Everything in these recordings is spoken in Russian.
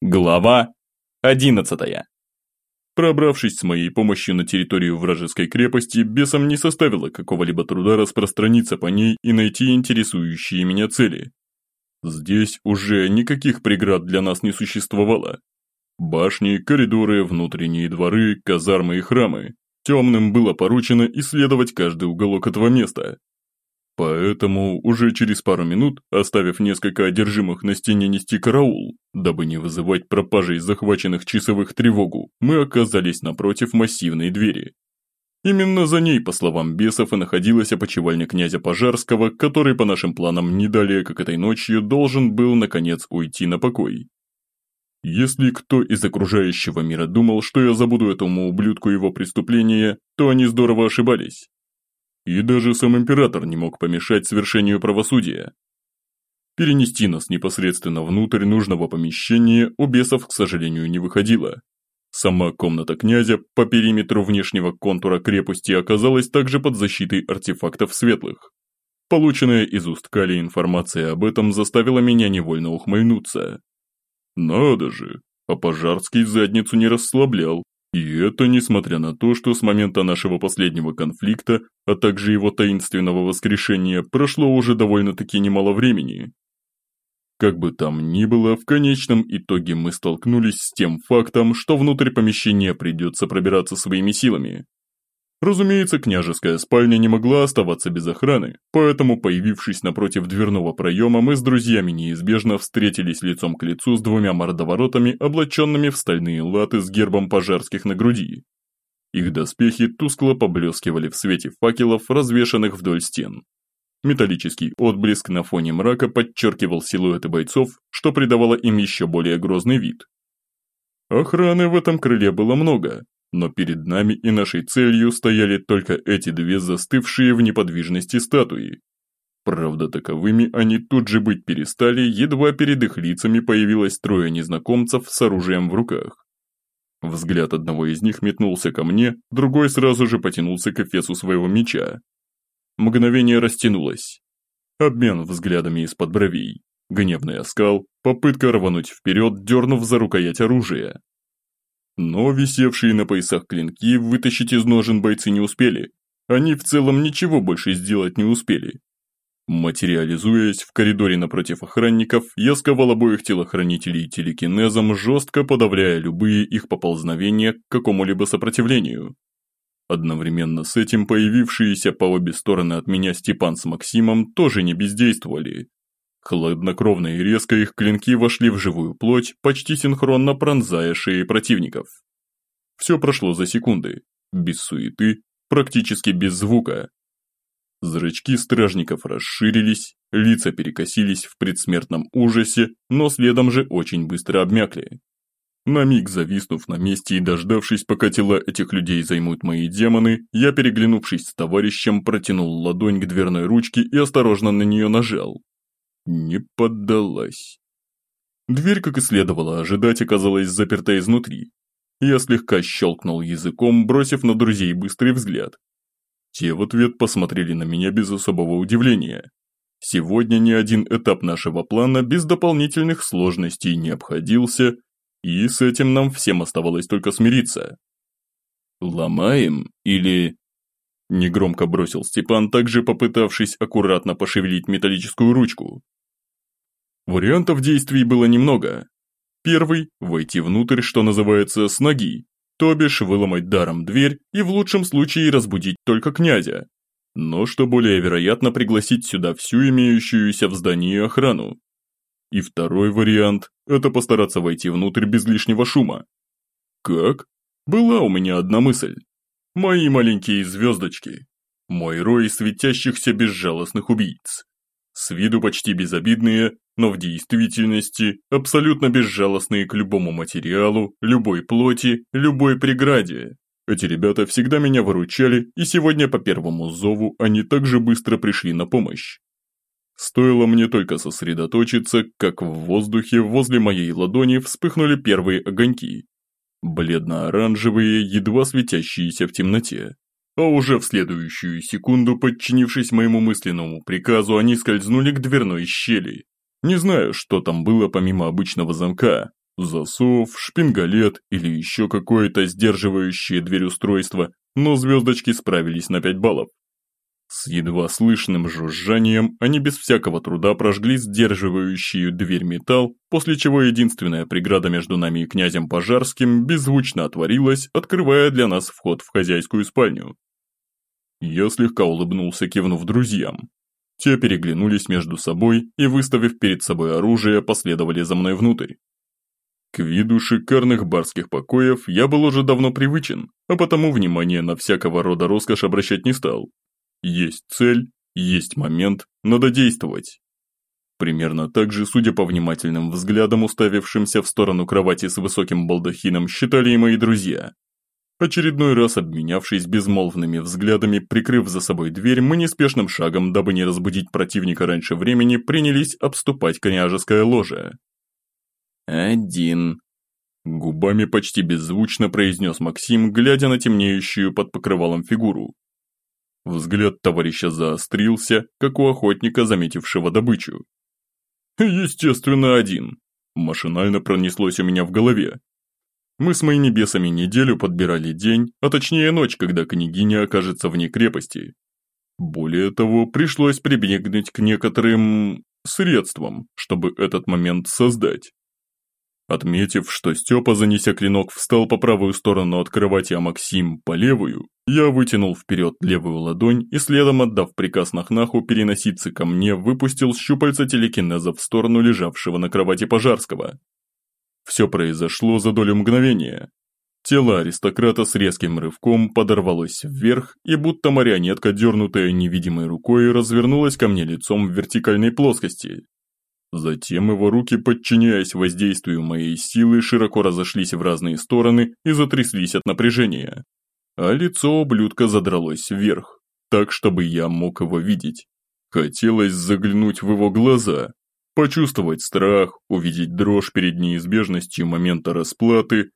Глава 11 Пробравшись с моей помощью на территорию вражеской крепости, бесам не составило какого-либо труда распространиться по ней и найти интересующие меня цели. Здесь уже никаких преград для нас не существовало. Башни, коридоры, внутренние дворы, казармы и храмы. Темным было поручено исследовать каждый уголок этого места, Поэтому уже через пару минут, оставив несколько одержимых на стене нести караул, дабы не вызывать пропажей захваченных часовых тревогу, мы оказались напротив массивной двери. Именно за ней, по словам бесов, и находилась опочивальня князя Пожарского, который по нашим планам не далее, как этой ночью, должен был, наконец, уйти на покой. Если кто из окружающего мира думал, что я забуду этому ублюдку его преступления, то они здорово ошибались. И даже сам император не мог помешать совершению правосудия. Перенести нас непосредственно внутрь нужного помещения у бесов, к сожалению, не выходило. Сама комната князя по периметру внешнего контура крепости оказалась также под защитой артефактов светлых. Полученная из уст Кали информация об этом заставила меня невольно ухмыльнуться. Надо же, а Пожарский задницу не расслаблял, и это несмотря на то, что с момента нашего последнего конфликта, а также его таинственного воскрешения, прошло уже довольно-таки немало времени. Как бы там ни было, в конечном итоге мы столкнулись с тем фактом, что внутрь помещения придется пробираться своими силами. Разумеется, княжеская спальня не могла оставаться без охраны, поэтому, появившись напротив дверного проема, мы с друзьями неизбежно встретились лицом к лицу с двумя мордоворотами, облаченными в стальные латы с гербом пожарских на груди. Их доспехи тускло поблескивали в свете факелов, развешанных вдоль стен. Металлический отблеск на фоне мрака подчеркивал силуэты бойцов, что придавало им еще более грозный вид. Охраны в этом крыле было много, но перед нами и нашей целью стояли только эти две застывшие в неподвижности статуи. Правда, таковыми они тут же быть перестали, едва перед их лицами появилось трое незнакомцев с оружием в руках. Взгляд одного из них метнулся ко мне, другой сразу же потянулся к эфесу своего меча. Мгновение растянулось. Обмен взглядами из-под бровей. Гневный оскал, попытка рвануть вперед, дернув за рукоять оружия. Но висевшие на поясах клинки вытащить из ножен бойцы не успели. Они в целом ничего больше сделать не успели. Материализуясь в коридоре напротив охранников, я сковал обоих телохранителей телекинезом, жестко подавляя любые их поползновения к какому-либо сопротивлению. Одновременно с этим появившиеся по обе стороны от меня Степан с Максимом тоже не бездействовали, Хладнокровно и резко их клинки вошли в живую плоть, почти синхронно пронзая шеи противников. Все прошло за секунды, без суеты, практически без звука. Зрачки стражников расширились, лица перекосились в предсмертном ужасе, но следом же очень быстро обмякли. На миг зависнув на месте и дождавшись, пока тела этих людей займут мои демоны, я, переглянувшись с товарищем, протянул ладонь к дверной ручке и осторожно на нее нажал. Не поддалась. Дверь, как и следовало ожидать, оказалась заперта изнутри. Я слегка щелкнул языком, бросив на друзей быстрый взгляд. Те в ответ посмотрели на меня без особого удивления. Сегодня ни один этап нашего плана без дополнительных сложностей не обходился, и с этим нам всем оставалось только смириться. «Ломаем или...» Негромко бросил Степан, также попытавшись аккуратно пошевелить металлическую ручку. Вариантов действий было немного. Первый – войти внутрь, что называется, с ноги, то бишь выломать даром дверь и в лучшем случае разбудить только князя. Но, что более вероятно, пригласить сюда всю имеющуюся в здании охрану. И второй вариант – это постараться войти внутрь без лишнего шума. Как? Была у меня одна мысль. Мои маленькие звездочки. Мой рой светящихся безжалостных убийц. С виду почти безобидные, но в действительности абсолютно безжалостные к любому материалу, любой плоти, любой преграде. Эти ребята всегда меня выручали, и сегодня по первому зову они также быстро пришли на помощь. Стоило мне только сосредоточиться, как в воздухе возле моей ладони вспыхнули первые огоньки. Бледно-оранжевые, едва светящиеся в темноте. А уже в следующую секунду, подчинившись моему мысленному приказу, они скользнули к дверной щели. Не знаю, что там было помимо обычного замка, Засов, шпингалет или еще какое-то сдерживающее дверь устройство, но звездочки справились на 5 баллов. С едва слышным жужжанием они без всякого труда прожгли сдерживающую дверь металл, после чего единственная преграда между нами и князем Пожарским беззвучно отворилась, открывая для нас вход в хозяйскую спальню. Я слегка улыбнулся, кивнув друзьям. Те переглянулись между собой и, выставив перед собой оружие, последовали за мной внутрь. К виду шикарных барских покоев я был уже давно привычен, а потому внимание на всякого рода роскошь обращать не стал, есть цель, есть момент, надо действовать. Примерно так же, судя по внимательным взглядам, уставившимся в сторону кровати с высоким балдахином, считали и мои друзья. Очередной раз обменявшись безмолвными взглядами, прикрыв за собой дверь, мы неспешным шагом, дабы не разбудить противника раньше времени, принялись обступать княжеское ложе. «Один», – губами почти беззвучно произнес Максим, глядя на темнеющую под покрывалом фигуру. Взгляд товарища заострился, как у охотника, заметившего добычу. «Естественно, один», – машинально пронеслось у меня в голове. Мы с моими небесами неделю подбирали день, а точнее ночь, когда княгиня окажется вне крепости. Более того, пришлось прибегнуть к некоторым средствам, чтобы этот момент создать. Отметив, что Степа, занеся клинок, встал по правую сторону от кровати, а Максим – по левую, я вытянул вперед левую ладонь и следом, отдав приказ Нахнаху переноситься ко мне, выпустил щупальца телекинеза в сторону лежавшего на кровати Пожарского. Все произошло за долю мгновения. Тело аристократа с резким рывком подорвалось вверх и будто марионетка, дернутая невидимой рукой, развернулась ко мне лицом в вертикальной плоскости, Затем его руки, подчиняясь воздействию моей силы, широко разошлись в разные стороны и затряслись от напряжения. А лицо ублюдка задралось вверх, так, чтобы я мог его видеть. Хотелось заглянуть в его глаза, почувствовать страх, увидеть дрожь перед неизбежностью момента расплаты,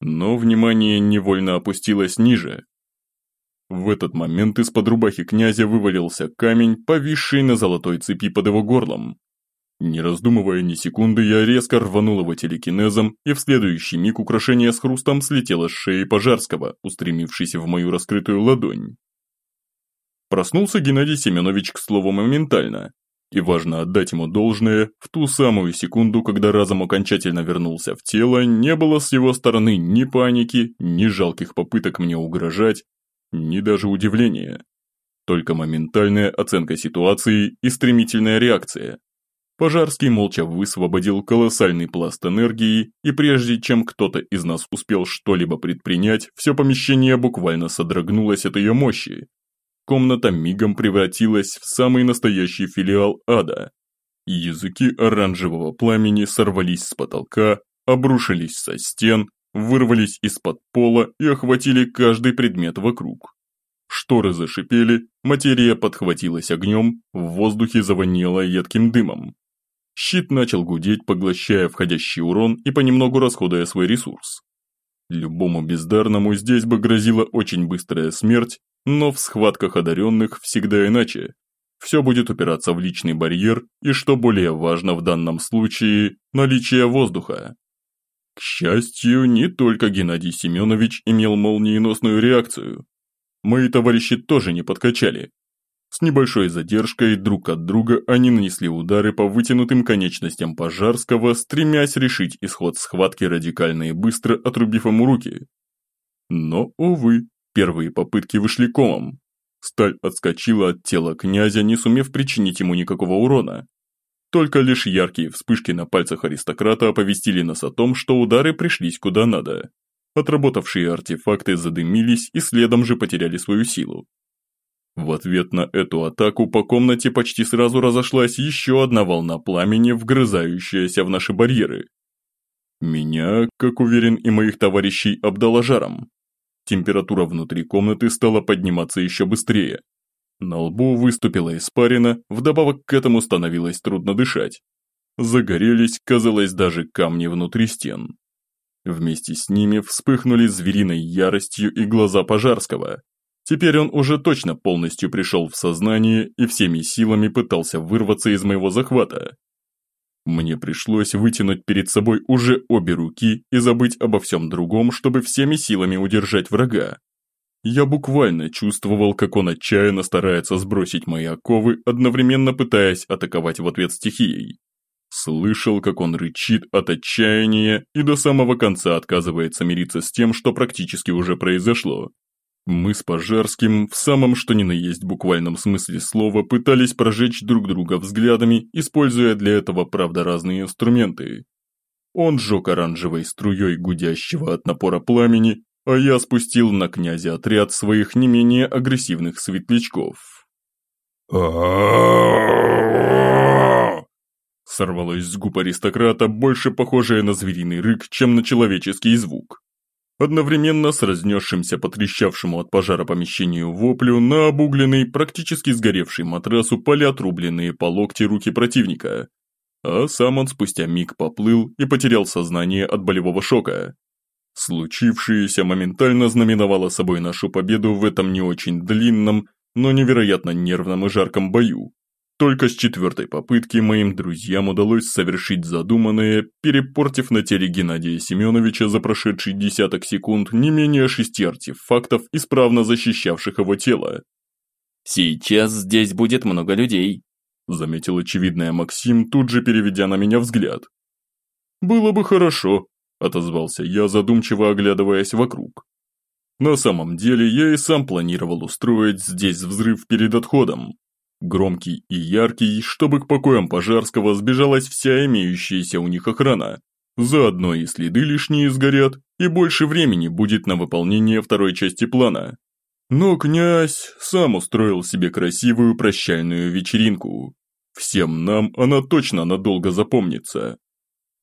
но внимание невольно опустилось ниже. В этот момент из-под рубахи князя вывалился камень, повисший на золотой цепи под его горлом. Не раздумывая ни секунды, я резко рванул его телекинезом, и в следующий миг украшение с хрустом слетело с шеи Пожарского, устремившись в мою раскрытую ладонь. Проснулся Геннадий Семенович, к слову, моментально. И важно отдать ему должное, в ту самую секунду, когда разом окончательно вернулся в тело, не было с его стороны ни паники, ни жалких попыток мне угрожать, ни даже удивления. Только моментальная оценка ситуации и стремительная реакция. Пожарский молча высвободил колоссальный пласт энергии, и прежде чем кто-то из нас успел что-либо предпринять, все помещение буквально содрогнулось от ее мощи. Комната мигом превратилась в самый настоящий филиал ада. Языки оранжевого пламени сорвались с потолка, обрушились со стен, вырвались из-под пола и охватили каждый предмет вокруг. Шторы зашипели, материя подхватилась огнем, в воздухе завонило едким дымом. Щит начал гудеть, поглощая входящий урон и понемногу расходуя свой ресурс. Любому бездарному здесь бы грозила очень быстрая смерть, но в схватках одаренных всегда иначе. Все будет упираться в личный барьер и, что более важно в данном случае, наличие воздуха. К счастью, не только Геннадий Семенович имел молниеносную реакцию. Мои товарищи тоже не подкачали, с небольшой задержкой друг от друга они нанесли удары по вытянутым конечностям Пожарского, стремясь решить исход схватки радикально и быстро отрубив ему руки. Но, увы, первые попытки вышли комом. Сталь отскочила от тела князя, не сумев причинить ему никакого урона. Только лишь яркие вспышки на пальцах аристократа оповестили нас о том, что удары пришлись куда надо. Отработавшие артефакты задымились и следом же потеряли свою силу. В ответ на эту атаку по комнате почти сразу разошлась еще одна волна пламени, вгрызающаяся в наши барьеры. Меня, как уверен и моих товарищей, обдало жаром. Температура внутри комнаты стала подниматься еще быстрее. На лбу выступила испарина, вдобавок к этому становилось трудно дышать. Загорелись, казалось, даже камни внутри стен. Вместе с ними вспыхнули звериной яростью и глаза Пожарского, Теперь он уже точно полностью пришел в сознание и всеми силами пытался вырваться из моего захвата. Мне пришлось вытянуть перед собой уже обе руки и забыть обо всем другом, чтобы всеми силами удержать врага. Я буквально чувствовал, как он отчаянно старается сбросить мои оковы, одновременно пытаясь атаковать в ответ стихией. Слышал, как он рычит от отчаяния и до самого конца отказывается мириться с тем, что практически уже произошло. Мы с Пожарским в самом что ни на есть буквальном смысле слова пытались прожечь друг друга взглядами, используя для этого, правда, разные инструменты. Он жег оранжевой струей гудящего от напора пламени, а я спустил на князя отряд своих не менее агрессивных светлячков. Сорвалось с губ аристократа, больше похожее на звериный рык, чем на человеческий звук. Одновременно с разнесшимся по трещавшему от пожара помещению воплю на обугленный, практически сгоревший матрас упали отрубленные по локти руки противника. А сам он спустя миг поплыл и потерял сознание от болевого шока. Случившееся моментально знаменовало собой нашу победу в этом не очень длинном, но невероятно нервном и жарком бою. Только с четвертой попытки моим друзьям удалось совершить задуманное, перепортив на теле Геннадия Семеновича за прошедший десяток секунд не менее шести артефактов, исправно защищавших его тело. «Сейчас здесь будет много людей», – заметил очевидное Максим, тут же переведя на меня взгляд. «Было бы хорошо», – отозвался я, задумчиво оглядываясь вокруг. На самом деле, я и сам планировал устроить здесь взрыв перед отходом, Громкий и яркий, чтобы к покоям Пожарского сбежалась вся имеющаяся у них охрана. Заодно и следы лишние сгорят, и больше времени будет на выполнение второй части плана. Но князь сам устроил себе красивую прощальную вечеринку. Всем нам она точно надолго запомнится.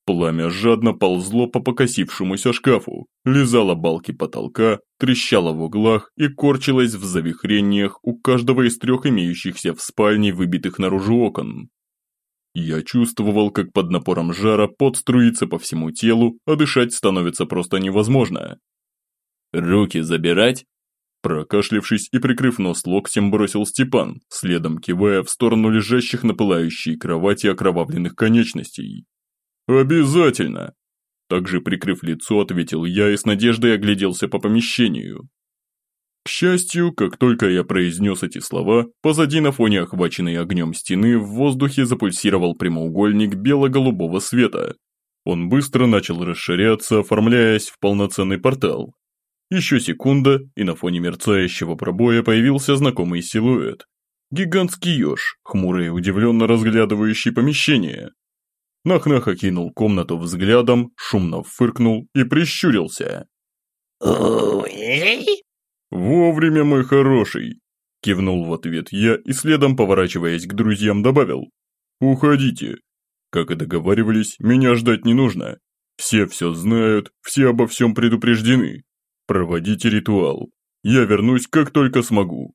Пламя жадно ползло по покосившемуся шкафу, лизало балки потолка, трещало в углах и корчилось в завихрениях у каждого из трех имеющихся в спальне выбитых наружу окон. Я чувствовал, как под напором жара пот струится по всему телу, а дышать становится просто невозможно. «Руки забирать?» Прокашлившись и прикрыв нос локтем, бросил Степан, следом кивая в сторону лежащих на пылающей кровати окровавленных конечностей. «Обязательно!» Также прикрыв лицо, ответил я и с надеждой огляделся по помещению. К счастью, как только я произнес эти слова, позади на фоне охваченной огнем стены в воздухе запульсировал прямоугольник бело-голубого света. Он быстро начал расширяться, оформляясь в полноценный портал. Еще секунда, и на фоне мерцающего пробоя появился знакомый силуэт. Гигантский еж, хмурый и удивленно разглядывающий помещение. Нахнах окинул комнату взглядом, шумно фыркнул и прищурился. «Вовремя, мой хороший!» Кивнул в ответ я и следом, поворачиваясь к друзьям, добавил. «Уходите. Как и договаривались, меня ждать не нужно. Все все знают, все обо всем предупреждены. Проводите ритуал. Я вернусь, как только смогу».